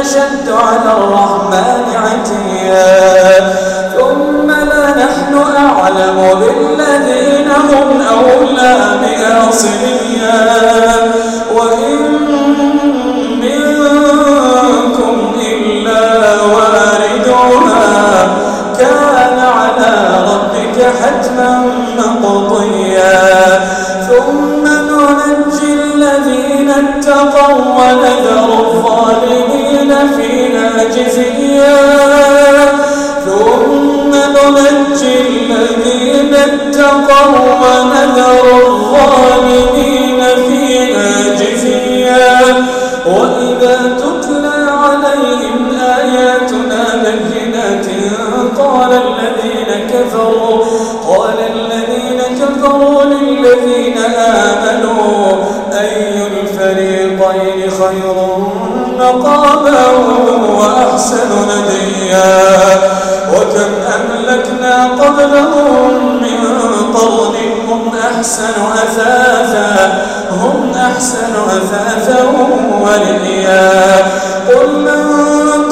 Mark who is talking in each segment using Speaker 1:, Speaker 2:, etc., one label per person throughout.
Speaker 1: أشد على الرحمن عتيا. ثم لنحن أعلم بالذين هم أولى بأصليا. وإن منكم إلا واردها كان على ربك حتما مقضيا. ثم ننجي الذين اتقوا ونذر فينا جثيا ثم ننجي الذين اتقوا ونذر أحسن أثاثا هم أحسن أثاثا ولئيا قل من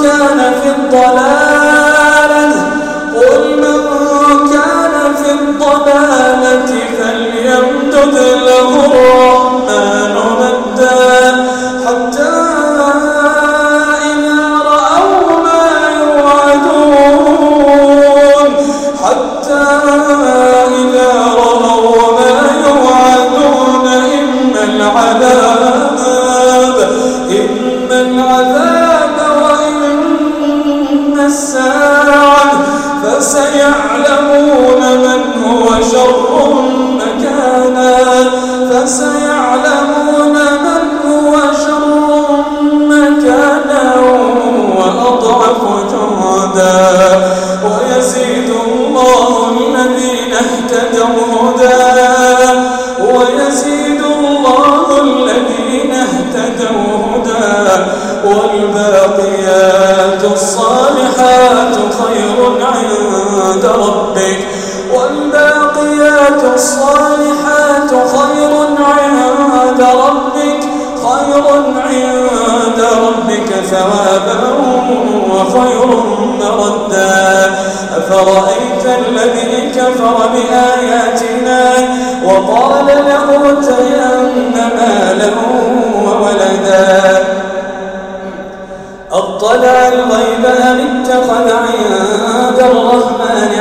Speaker 1: كان في الضلالة قل من كان في الضلالة فليمدد له الرحمن مدا. حتى العذاب. إما العذاب وإما الساعة فسيعلمون من هو شر مكانا. فسيعلمون ربك. والباقيات الصالحات خير عند ربك. خير عند ربك ثوابا وخير مردا. أفرأيت الذي كفر بآياتنا وقال لأوتين مالا وولدا. أطلع الغيب أم اتخذ عند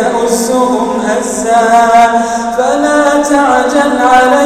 Speaker 1: تأسهم أزا. فلا تعجل عليهم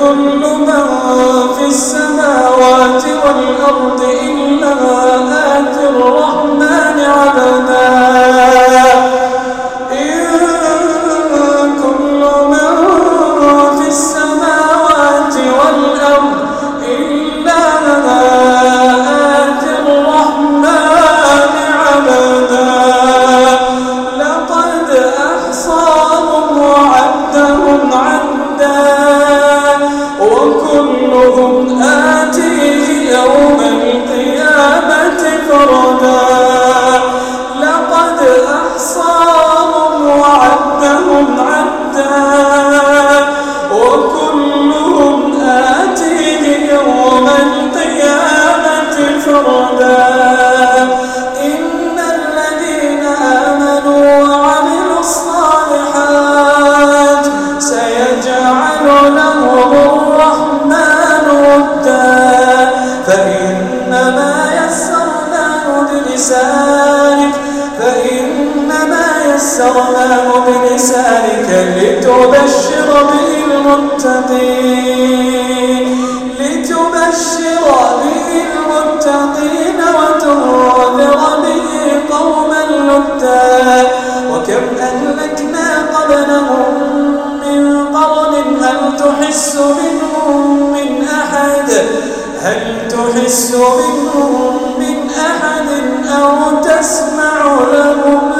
Speaker 1: كل من في السماوات والأرض إلا آتي الرحمن عبدا. يسرناه لتبشر به المتقين وتنذر به وكم أهلكنا قبلهم من قرن هل تحس منهم من أحد؟ هل تحس منهم من أحد أو تسمع لهم